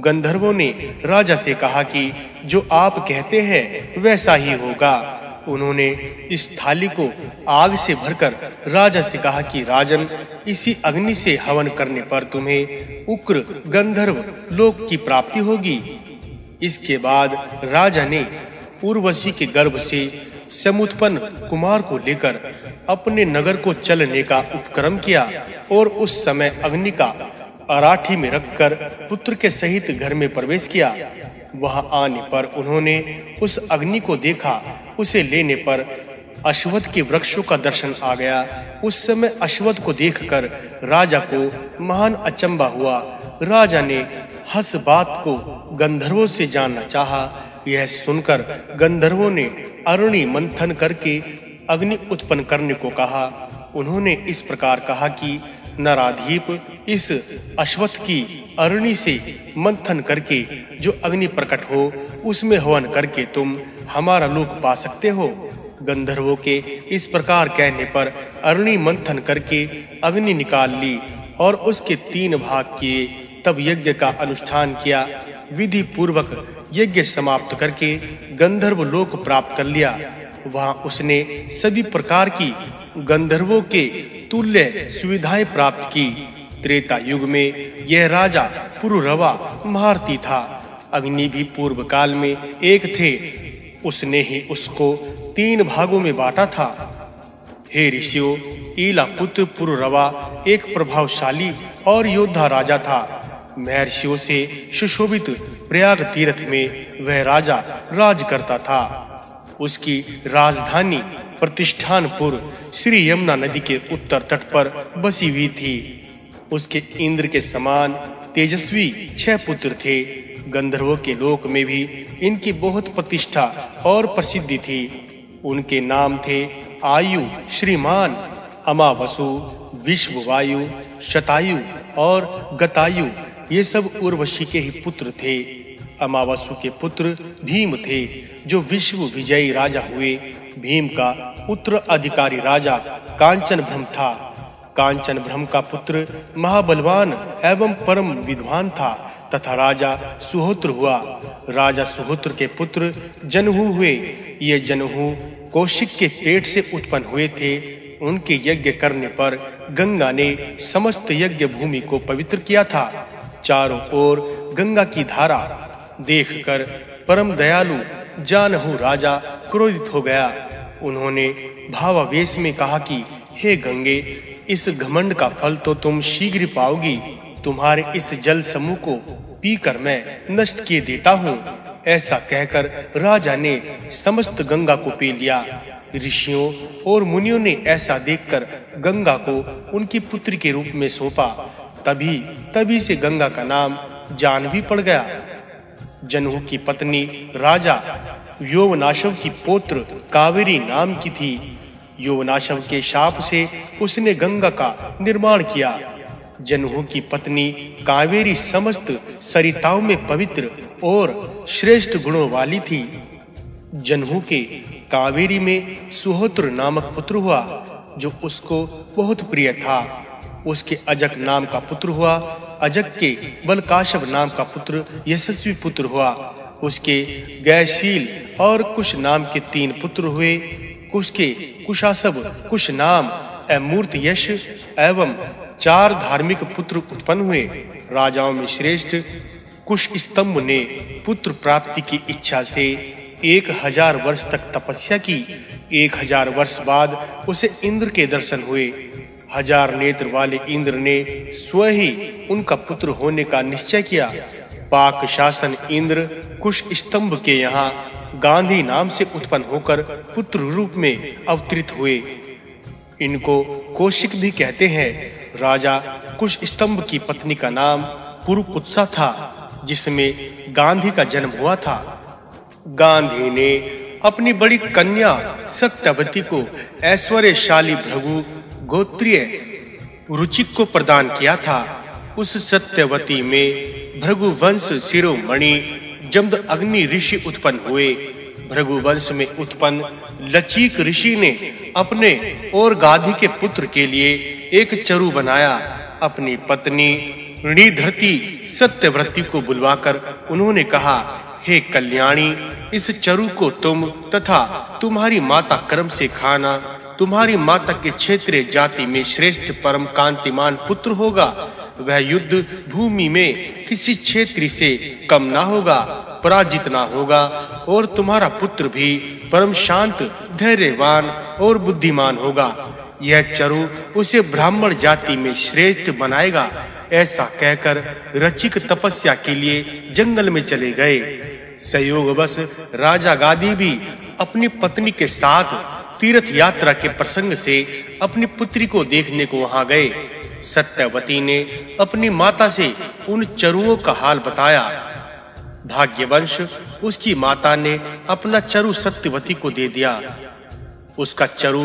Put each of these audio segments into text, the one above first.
गंधर्वों ने राजा से कहा कि जो आप कहते हैं, वैसा ही होगा। उन्होंने इस थाली को आग से भरकर राजा से कहा कि, राजन, इसी अग्नि से हवन करने पर तुम्हें उग्र गंधर्व लोक की प्राप्ति होगी। इसके बाद राजा ने उर्वशी के गर्भ से समुत्पन्न कुमार को लेकर अपने नगर को चलने का उपक्रम किया और उस समय अग्नि का अराठी में रखकर पुत्र के सहित घर में प्रवेश किया। वहाँ आने पर उन्होंने उस अग्नि को देखा। उसे लेने पर अश्वत्थ के वृक्षों का दर्शन आ गया। उस समय अश्वत्थ को देखकर राजा को महान अचंबा हुआ। राजा ने हस बात को गंधर्वों से जानना चाहा। यह सुनकर गंधर्वों ने अरुणी मंथन करके अग्नि उत्पन्न करने को कहा। उन्होंने इस प्रकार कहा कि नराधीप इस अश्वत्थ की अरुणी से मंथन करके जो अग्नि प्रकट हो, उसमें हवन करके तुम हमारा लोक पा सकते हो। गंधर्वों के इस प्रकार कहने पर अरुणी मंथन करके अग्नि निकाल ली और उसके तीन भाग किए। तब यज्ञ का अनुष्ठान किया। विधि पूर्वक यज्ञ समाप्त करके गंधर्व लोक प्राप्त कर लिया। वहाँ उसने सभी प्रकार की गंधर्वों के तुल्य सुविधाएँ प्राप्त की। त्रेता युग में यह राजा पुरुरवा महारथी था। अग्नि भी पूर्व काल में एक थे। उसने ही उसको तीन भागों में बांटा था। हे ऋषियों, ईला पुत्र पुरुरवा एक प्रभावशाली और योद्धा राजा था। महर्षियों से सुशोभित प्रयाग तीर्थ में वह राजा राज करता था। उसकी राजधानी प्रतिष्ठानपुर श्री यमुना नदी के उत्तर तट पर बसी हुई थी। उसके इंद्र के समान तेजस्वी छह पुत्र थे। गंधर्वों के लोक में भी इनकी बहुत प्रतिष्ठा और प्रसिद्धि थी। उनके नाम थे आयु, श्रीमान, अमावसु, विश्ववायु, शतायु और गतायु। ये सब उर्वशी के ही पुत्र थे। अमावसु के पुत्र भीम थे, जो विश्व विजयी राजा हुए। भीम का पुत्र अधिकारी राजा कांचन भ्रम था। कांचन भ्रम का पुत्र महाबलवान एवं परम विद्वान था तथा राजा सुहोत्र हुआ। राजा सुहोत्र के पुत्र जनहु हुए। ये जनहु कौशिक के पेट से उत्पन्न हुए थे। उनके यज्ञ करने पर गंगा ने समस्त यज्ञ भूमि को पवित्र किया था। चारों ओर गंगा की धारा देखकर परम दयालु जानहु राजा, क्रोधित हो गया। उन्होंने भावावेश में कहा कि, हे गंगे, इस घमंड का फल तो तुम शीघ्र पाओगी। तुम्हारे इस जल समूह को पीकर मैं नष्ट किए देता हूँ। ऐसा कहकर राजा ने समस्त गंगा को पी लिया। ऋषियों और मुनियों ने ऐसा देखकर गंगा को उनकी पुत्री के रूप में सौंपा। तभी तभी से गंगा का नाम जानवी पड़ गया। जनहु की पत्नी, राजा योवनाशव की पौत्र कावेरी नाम की थी। योवनाशव के शाप से उसने गंगा का निर्माण किया। जनहु की पत्नी कावेरी समस्त सरिताओं में पवित्र और श्रेष्ठ गुणों वाली थी। जनहु के कावेरी में सुहोत्र नामक पुत्र हुआ, जो उसको बहुत प्रिय था। उसके अजक नाम का पुत्र हुआ, अजक के बलकाशव नाम का पुत्र यशस्वी पुत्र हुआ। उसके गैशील और कुश नाम के तीन पुत्र हुए। कुश के कुशासव, कुश नाम, अमूर्त यश एवं चार धार्मिक पुत्र उत्पन्न हुए। राजाओं में श्रेष्ठ कुश स्तंभ ने पुत्र प्राप्ति की इच्छा से एक हज़ार वर्ष तक तपस्या की। एक हज़ार वर्ष बाद उसे इंद्र के दर्शन हुए। हज़ार नेत्र वाले इंद्र ने स्वयं ही उनका पुत्र होने का निश्चय किया। पाक शासन इंद्र कुश स्तंभ के यहाँ गांधी नाम से उत्पन्न होकर पुत्र रूप में अवतरित हुए। इनको कौशिक भी कहते हैं। राजा कुश स्तंभ की पत्नी का नाम पुरुकुत्सा था, जिसमें गांधी का जन्म हुआ था। गांधी ने अपनी बड़ी कन्या सत्यवती को ऐश्वर्यशाली भृगु गोत्रीय रुचिक को प्रदान किया था। उस सत्यवती में भृगु वंश शिरोमणि जमद अग्नि ऋषि उत्पन्न हुए। भृगु वंश में उत्पन्न लचीक ऋषि ने अपने और गाधी के पुत्र के लिए एक चरु बनाया। अपनी पत्नी ऋणी धरती सत्यव्रती को बुलवाकर उन्होंने कहा हे कल्याणी, इस चरु को तुम तथा तुम्हारी माता कर्म से खाना, तुम्हारी माता के क्षेत्रीय जाति में श्रेष्ठ परम कांतिमान पुत्र होगा। वह युद्ध भूमि में किसी क्षेत्र से कम ना होगा, पराजित ना होगा, और तुम्हारा पुत्र भी परम शांत धैर्यवान और बुद्धिमान होगा। यह चरु उसे ब्राह्मण जाति में श्रेष्ठ बनाएगा, ऐसा कहकर रचिक तपस्या के लिए जंगल में चले गए। संयोगवश राजा गादी भी अपनी पत्नी के साथ तीर्थ यात्रा के प्रसंग से अपनी पुत्री को देखने को वहाँ गए। सत्यवती ने अपनी माता से उन चरुओं का हाल बताया। भाग्यवंश, उसकी माता ने अपना चरु सत्यवती को दे दिया। उसका चरु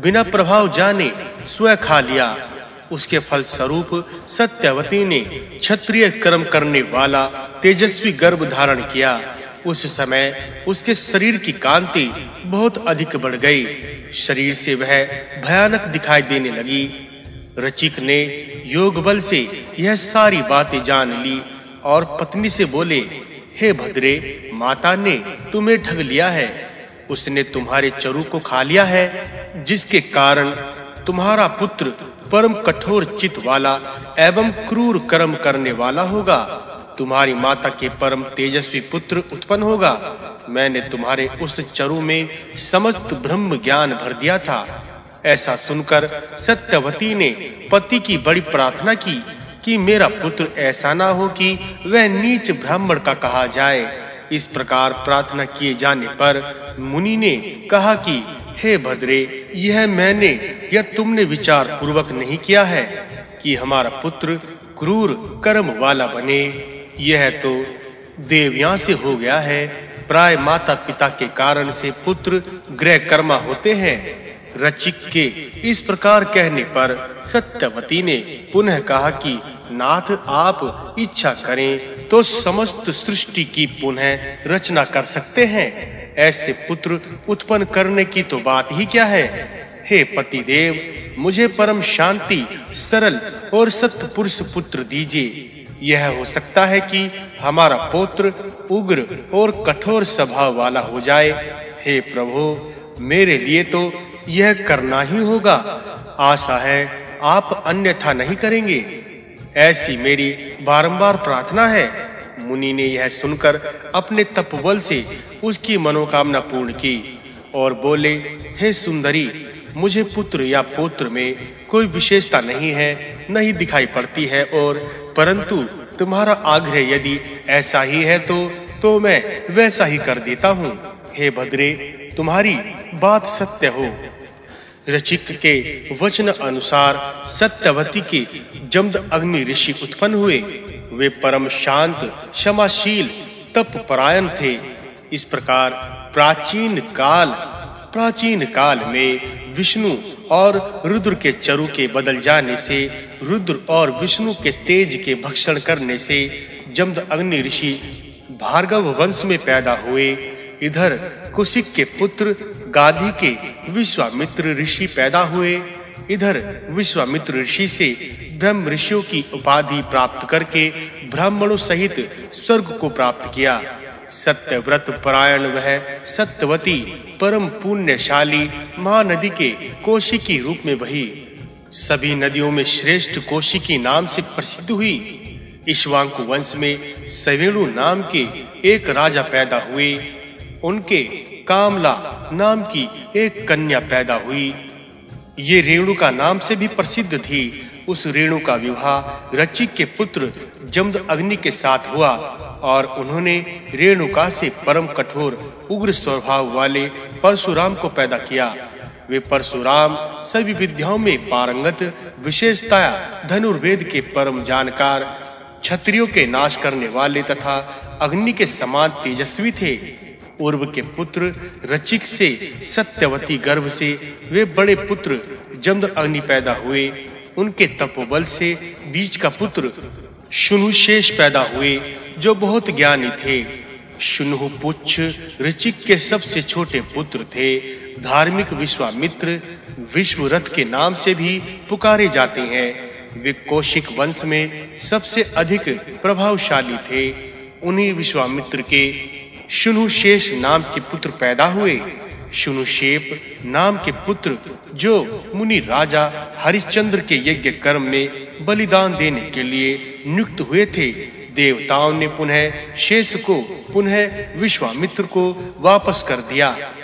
बिना प्रभाव जाने स्वयं खा लिया। उसके फल स्वरूप सत्यवती ने क्षत्रिय कर्म करने वाला तेजस्वी गर्भ धारण किया। उस समय उसके शरीर की कांति बहुत अधिक बढ़ गई। शरीर से वह भयानक दिखाई देने लगी। रचिक ने योग बल से यह सारी बातें जान ली और पत्नी से बोले, हे भद्रे, माता ने तुम्हें ठग लिया है। उसने तुम्हारे चरु को खा लिया है, जिसके कारण तुम्हारा पुत्र परम कठोर चित वाला एवं क्रूर कर्म करने वाला होगा। तुम्हारी माता के परम तेजस्वी पुत्र उत्पन्न होगा। मैंने तुम्हारे उस चरु में समस्त ब्रह्म ज्ञान भर दिया था। ऐसा सुनकर सत्यवती ने पति की बड़ी प्रार्थना की कि मेरा पुत्र ऐसा ना हो कि वह नीच ब्राह्मण का कहा जाए। इस प्रकार प्रार्थना किए जाने पर मुनि ने कहा कि, हे भद्रे, यह मैंने या तुमने विचार पूर्वक नहीं किया है कि हमारा पुत्र क्रूर कर्म वाला बने। यह तो देवयां से हो गया है। प्राय माता पिता के कारण से पुत्र ग्रह कर्मा होते हैं। रचिक के इस प्रकार कहने पर सत्यवती ने पुनः कहा कि, नाथ, आप इच्छा करें तो समस्त सृष्टि की पुनः रचना कर सकते हैं। ऐसे पुत्र उत्पन्न करने की तो बात ही क्या है? हे पति देव मुझे परम शांति, सरल और सत्य पुरुष पुत्र दीजिए। यह हो सकता है कि हमारा पुत्र उग्र और कठोर स्वभाव वाला हो जाए। हे प्रभु, मेरे लिए तो यह करना ही होगा। आशा है आप अन्यथा नहीं करेंगे। ऐसी मेरी बारंबार प्रार्थना है। मुनि ने यह सुनकर अपने तपबल से उसकी मनोकामना पूर्ण की और बोले, हे सुंदरी, मुझे पुत्र या पुत्र में कोई विशेषता नहीं है, नहीं दिखाई पड़ती है और परंतु तुम्हारा आग्रह यदि ऐसा ही है तो तो मैं वैसा ही कर देता हूँ। हे भद्रे, तुम्हारी बात सत्य हो। रचिक के वचन अनुसार सत्यवती के जमद अग्नि ऋषि उत्पन्न हुए। वे परम शांत, क्षमाशील तप परायण थे। इस प्रकार प्राचीन काल प्राचीन काल में विष्णु और रुद्र के चरु के बदल जाने से, रुद्र और विष्णु के तेज के भक्षण करने से जमद अग्नि ऋषि भार्गव वंश में पैदा हुए। इधर कुशिक के पुत्र, गाधी के विश्वामित्र ऋषि पैदा हुए। इधर विश्वामित्र ऋषि से ब्रह्म ऋषियों की उपाधि प्राप्त करके ब्राह्मणों सहित स्वर्ग को प्राप्त किया। सत्यव्रत परायण वह सत्यवती, परम पुण्यशाली महानदी के कोशिकी रूप में बही। सभी नदियों में श्रेष्ठ कोशिकी नाम से प्रसिद्ध हुई। ईश्वांकु वंश में सवेणु नाम के एक राजा पैदा हुए। उनके कामला नाम की एक कन्या पैदा हुई। ये रेणु का नाम से भी प्रसिद्ध थी। उस रेणु का विवाह रचिक के पुत्र जमद अग्नि के साथ हुआ और उन्होंने रेणुका से परम कठोर, उग्र स्वभाव वाले परशुराम को पैदा किया। वे परशुराम सभी विद्याओं में पारंगत विशेषता धनुर्वेद के परम जानकार, क्षत्रियों के नाश करने वाले तथा अग्नि के समान तेजस्वी थे। उर्व के पुत्र रचिक से, सत्यवती गर्भ से, वे बड़े पुत्र जमद अग्नि पैदा हुए। उनके तपोबल से बीच का पुत्र शुनु शेष पैदा हुए, जो बहुत ज्ञानी थे। शुनु पुच्छ ऋचिक के सबसे छोटे पुत्र थे। धार्मिक विश्वामित्र विश्वरथ के नाम से भी पुकारे जाते हैं। वे कौशिक वंश में सबसे अधिक प्रभावशाली थे। उन्हीं विश्वामित्र के शुनुशेष नाम के पुत्र पैदा हुए। शुनुशेप नाम के पुत्र, जो मुनि राजा हरिश्चंद्र के यज्ञ कर्म में बलिदान देने के लिए नियुक्त हुए थे। देवताओं ने पुनः शेष को, पुनः विश्वामित्र को वापस कर दिया।